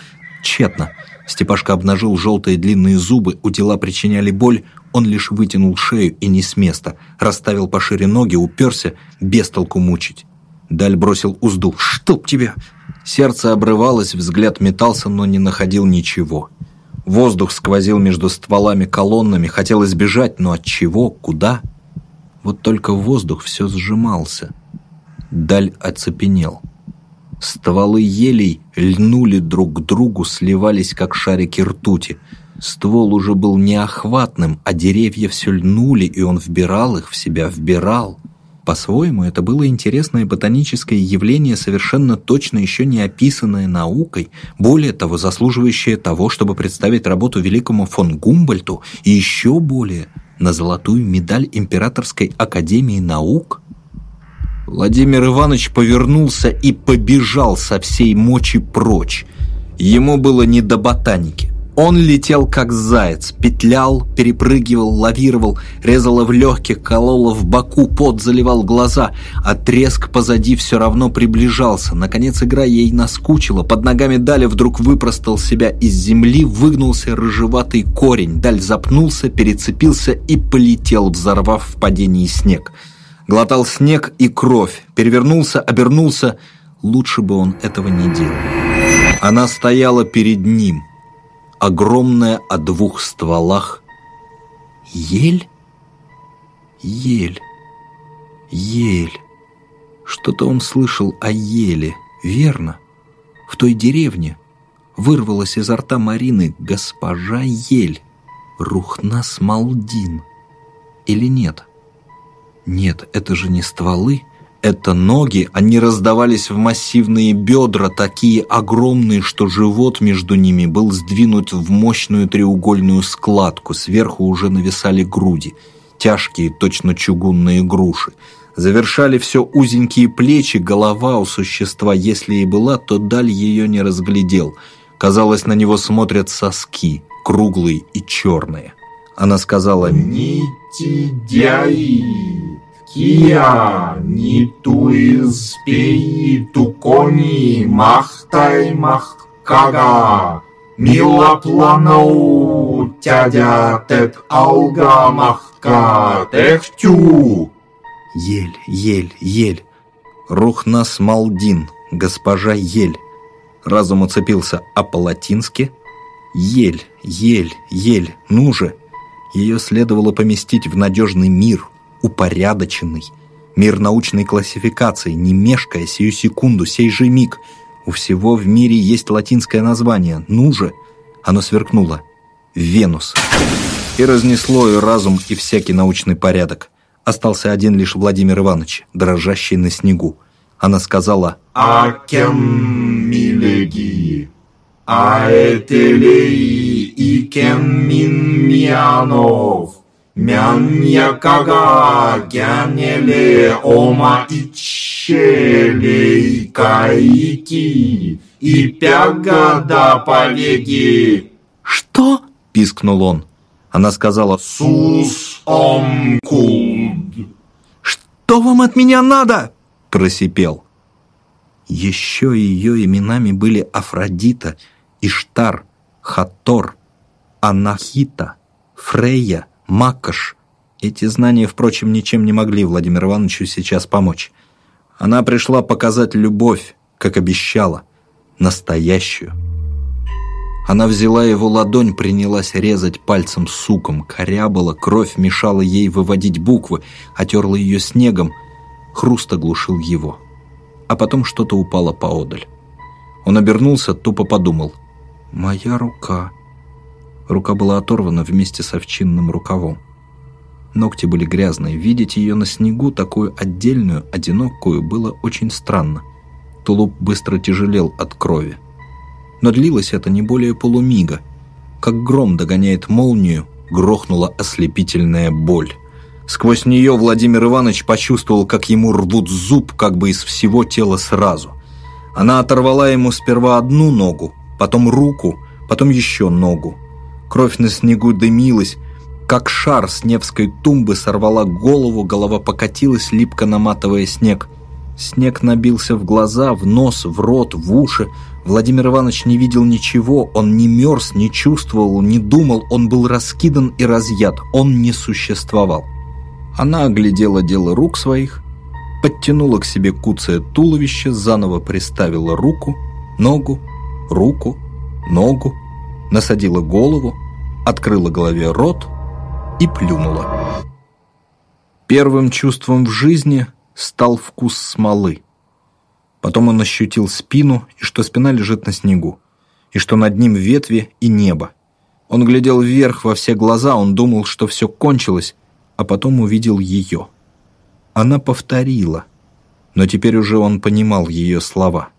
Тщетно. Степашка обнажил желтые длинные зубы, у тела причиняли боль, он лишь вытянул шею и не с места, расставил пошире ноги, уперся, без толку мучить. Даль бросил узду. «Чтоб тебя!» Сердце обрывалось, взгляд метался, но не находил ничего. Воздух сквозил между стволами колоннами, хотелось бежать, но от чего, куда? Вот только воздух все сжимался. Даль оцепенел. Стволы елей льнули друг к другу, сливались, как шарики ртути. Ствол уже был неохватным, а деревья все льнули, и он вбирал их в себя, вбирал. По-своему, это было интересное ботаническое явление, совершенно точно еще не описанное наукой, более того, заслуживающее того, чтобы представить работу великому фон Гумбольту, и еще более на золотую медаль Императорской Академии Наук. Владимир Иванович повернулся и побежал со всей мочи прочь. Ему было не до ботаники. Он летел как заяц, петлял, перепрыгивал, лавировал, резало в легких, кололо в боку, пот заливал глаза, а треск позади все равно приближался. Наконец игра ей наскучила, под ногами Дали вдруг выпростал себя из земли, выгнулся рыжеватый корень. Даль запнулся, перецепился и полетел, взорвав в падении снег. Глотал снег и кровь, перевернулся, обернулся. Лучше бы он этого не делал. Она стояла перед ним — огромная о двух стволах. Ель? Ель. Ель. Что-то он слышал о еле, верно? В той деревне вырвалась изо рта Марины госпожа Ель, Рухнас Малдин. Или нет? Нет, это же не стволы, это ноги, они раздавались в массивные бедра, такие огромные, что живот между ними был сдвинут в мощную треугольную складку, сверху уже нависали груди, тяжкие, точно чугунные груши. Завершали все узенькие плечи, голова у существа, если и была, то даль ее не разглядел. Казалось, на него смотрят соски, круглые и черные. Она сказала «Нити дяи». Kia nitu izpei tu koni machtai machkaga. Planau тядя тет алга махка техтю. Ель, ель, ель. Рухнас Малдин, госпожа Ель. Разум уцепился, а по-латински «Ель, ель, ель, ну же!» Ее следовало поместить в надежный мир, упорядоченный, мир научной классификации, не мешкая сию секунду, сей же миг. У всего в мире есть латинское название «ну же!» Оно сверкнуло. «Венус!» И разнесло и разум, и всякий научный порядок. Остался один лишь Владимир Иванович, дрожащий на снегу. Она сказала «Акем милеги, аэтелей и кем мин мианов, мян якага гянеле ома и челей каики, и пягада повеги». «Что?» – пискнул он. Она сказала «Сус ом кулд». «Что вам от меня надо?» – просипел. Еще ее именами были Афродита, Иштар, Хатор, Анахита, Фрейя, Макаш. Эти знания, впрочем, ничем не могли Владимиру Ивановичу сейчас помочь. Она пришла показать любовь, как обещала, настоящую. Она взяла его ладонь, принялась резать пальцем суком, корябала, кровь мешала ей выводить буквы, отерла ее снегом, хруст оглушил его. А потом что-то упало поодаль. Он обернулся, тупо подумал. «Моя рука». Рука была оторвана вместе с овчинным рукавом. Ногти были грязные. Видеть ее на снегу, такую отдельную, одинокую, было очень странно. Тулуп быстро тяжелел от крови но длилось это не более полумига. Как гром догоняет молнию, грохнула ослепительная боль. Сквозь нее Владимир Иванович почувствовал, как ему рвут зуб как бы из всего тела сразу. Она оторвала ему сперва одну ногу, потом руку, потом еще ногу. Кровь на снегу дымилась, как шар с Невской тумбы сорвала голову, голова покатилась, липко наматывая снег. Снег набился в глаза, в нос, в рот, в уши, Владимир Иванович не видел ничего, он не мерз, не чувствовал, не думал, он был раскидан и разъят, он не существовал. Она оглядела дело рук своих, подтянула к себе куцое туловище, заново приставила руку, ногу, руку, ногу, насадила голову, открыла голове рот и плюнула. Первым чувством в жизни стал вкус смолы. Потом он ощутил спину, и что спина лежит на снегу, и что над ним ветви и небо. Он глядел вверх во все глаза, он думал, что все кончилось, а потом увидел ее. Она повторила, но теперь уже он понимал ее слова.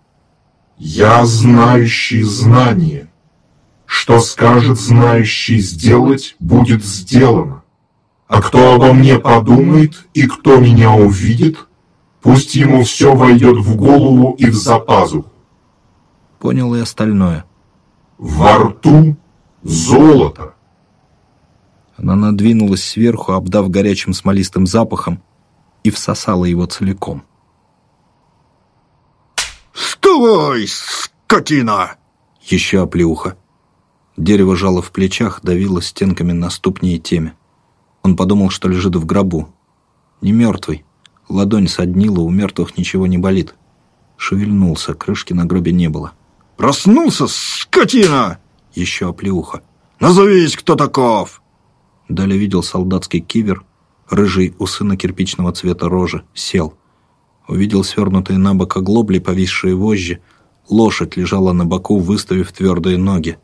«Я знающий знание. Что скажет знающий сделать, будет сделано. А кто обо мне подумает и кто меня увидит, Пусть ему все войдет в голову и в запазу. Понял и остальное. Во рту золото. Она надвинулась сверху, обдав горячим смолистым запахом, и всосала его целиком. «Вставай, скотина!» Еще оплеуха. Дерево жало в плечах, давило стенками на ступни и теме. Он подумал, что лежит в гробу. Не мертвый, Ладонь соднила, у мертвых ничего не болит. Шевельнулся, крышки на гробе не было. «Проснулся, скотина!» Еще оплеуха. «Назовись, кто таков!» Далее видел солдатский кивер, рыжий у сына кирпичного цвета рожи, сел. Увидел свернутые на бок оглобли, повисшие вожжи. Лошадь лежала на боку, выставив твердые ноги.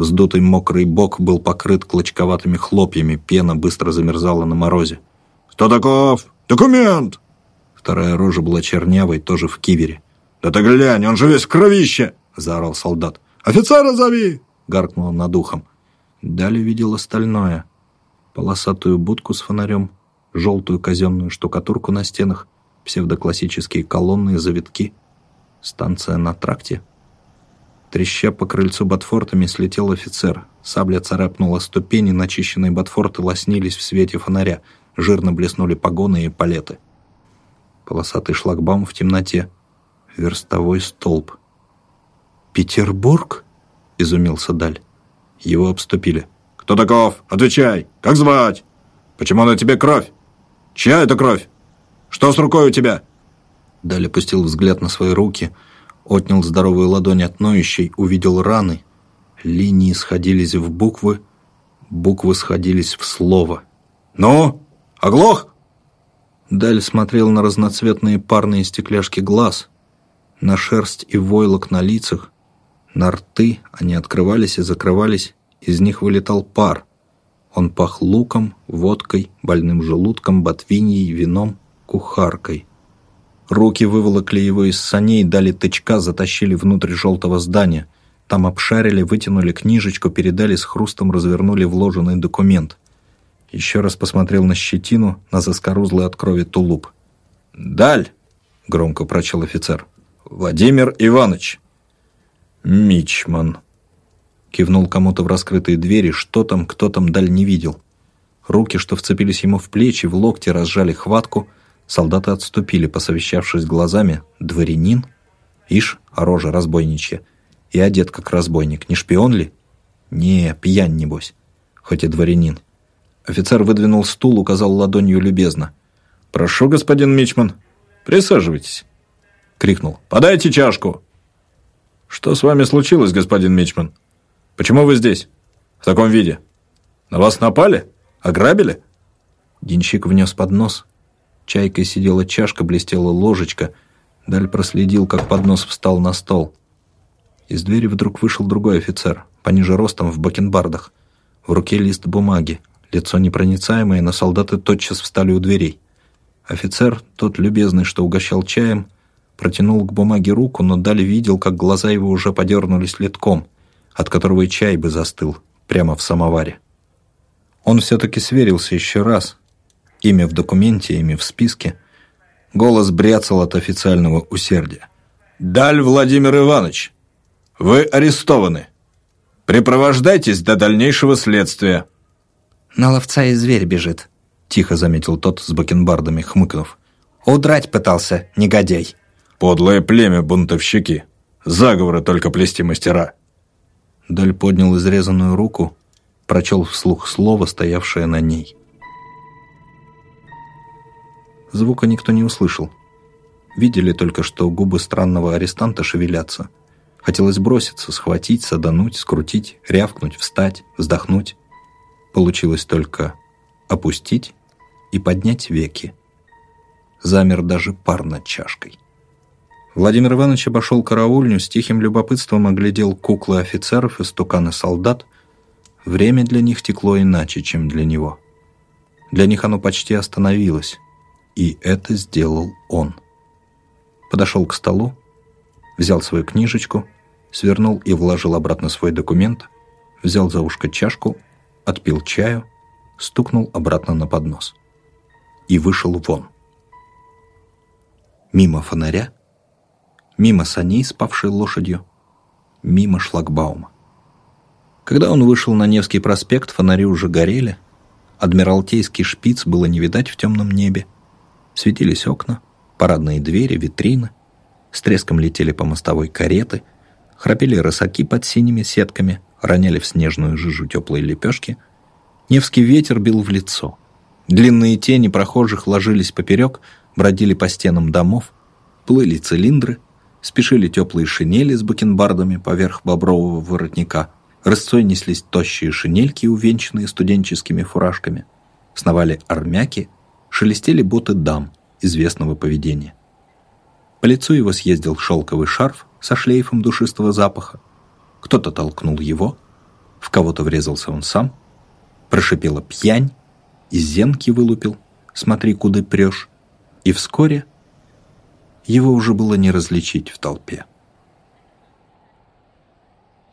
Вздутый мокрый бок был покрыт клочковатыми хлопьями, пена быстро замерзала на морозе. «Кто таков?» «Документ!» Вторая рожа была чернявой, тоже в кивере. «Да ты глянь, он же весь в кровище!» — заорал солдат. «Офицера зови!» — гаркнул над ухом. Далее видел остальное. Полосатую будку с фонарем, желтую казенную штукатурку на стенах, псевдоклассические колонны и завитки. Станция на тракте. Треща по крыльцу ботфортами слетел офицер. Сабля царапнула ступени, начищенные ботфорты лоснились в свете фонаря — Жирно блеснули погоны и палеты. Полосатый шлагбаум в темноте. Верстовой столб. «Петербург?» — изумился Даль. Его обступили. «Кто таков? Отвечай! Как звать? Почему на тебе кровь? Чья это кровь? Что с рукой у тебя?» Даль опустил взгляд на свои руки. Отнял здоровую ладонь от ноющей, увидел раны. Линии сходились в буквы, буквы сходились в слово. «Ну, оглох?» Даль смотрел на разноцветные парные стекляшки глаз, на шерсть и войлок на лицах, на рты, они открывались и закрывались, из них вылетал пар. Он пах луком, водкой, больным желудком, ботвиньей, вином, кухаркой. Руки выволокли его из саней, дали тычка, затащили внутрь желтого здания. Там обшарили, вытянули книжечку, передали с хрустом, развернули вложенный документ. Еще раз посмотрел на щетину, на заскорузлый от крови тулуп. «Даль!» — громко прочел офицер. «Владимир Иванович!» «Мичман!» Кивнул кому-то в раскрытые двери, что там, кто там, Даль не видел. Руки, что вцепились ему в плечи, в локти разжали хватку, солдаты отступили, посовещавшись глазами. «Дворянин? Ишь, а рожа разбойничья. И одет как разбойник. Не шпион ли? Не, пьянь небось, хоть и дворянин». Офицер выдвинул стул, указал ладонью любезно. «Прошу, господин Мичман, присаживайтесь!» Крикнул. «Подайте чашку!» «Что с вами случилось, господин Мичман? Почему вы здесь? В таком виде? На вас напали? Ограбили?» Денщик внес поднос. Чайкой сидела чашка, блестела ложечка. Даль проследил, как поднос встал на стол. Из двери вдруг вышел другой офицер, пониже ростом, в бакенбардах. В руке лист бумаги. Лицо непроницаемое, но солдаты тотчас встали у дверей. Офицер, тот любезный, что угощал чаем, протянул к бумаге руку, но Дали видел, как глаза его уже подернулись литком, от которого и чай бы застыл прямо в самоваре. Он все-таки сверился еще раз. Имя в документе, имя в списке. Голос бряцал от официального усердия. «Даль Владимир Иванович, вы арестованы. Припровождайтесь до дальнейшего следствия». «На ловца и зверь бежит», — тихо заметил тот с бакенбардами, хмыкнув. «Удрать пытался, негодяй». «Подлое племя, бунтовщики. Заговоры только плести мастера». Даль поднял изрезанную руку, прочел вслух слово, стоявшее на ней. Звука никто не услышал. Видели только, что губы странного арестанта шевелятся. Хотелось броситься, схватить, садануть, скрутить, рявкнуть, встать, вздохнуть. Получилось только опустить и поднять веки. Замер даже пар над чашкой. Владимир Иванович обошел караульню, с тихим любопытством оглядел куклы офицеров и стуканы солдат. Время для них текло иначе, чем для него. Для них оно почти остановилось, и это сделал он. Подошел к столу, взял свою книжечку, свернул и вложил обратно свой документ, взял за ушко чашку отпил чаю, стукнул обратно на поднос и вышел вон. Мимо фонаря, мимо саней, спавшей лошадью, мимо шлагбаума. Когда он вышел на Невский проспект, фонари уже горели, адмиралтейский шпиц было не видать в темном небе, светились окна, парадные двери, витрины, с треском летели по мостовой кареты, храпели рысаки под синими сетками — роняли в снежную жижу теплые лепешки. Невский ветер бил в лицо. Длинные тени прохожих ложились поперек, бродили по стенам домов, плыли цилиндры, спешили теплые шинели с бакенбардами поверх бобрового воротника, рысцой неслись тощие шинельки, увенчанные студенческими фуражками, сновали армяки, шелестели боты дам известного поведения. По лицу его съездил шелковый шарф со шлейфом душистого запаха, кто-то толкнул его, в кого-то врезался он сам, прошипела пьянь, из зенки вылупил, смотри, куда прешь, и вскоре его уже было не различить в толпе.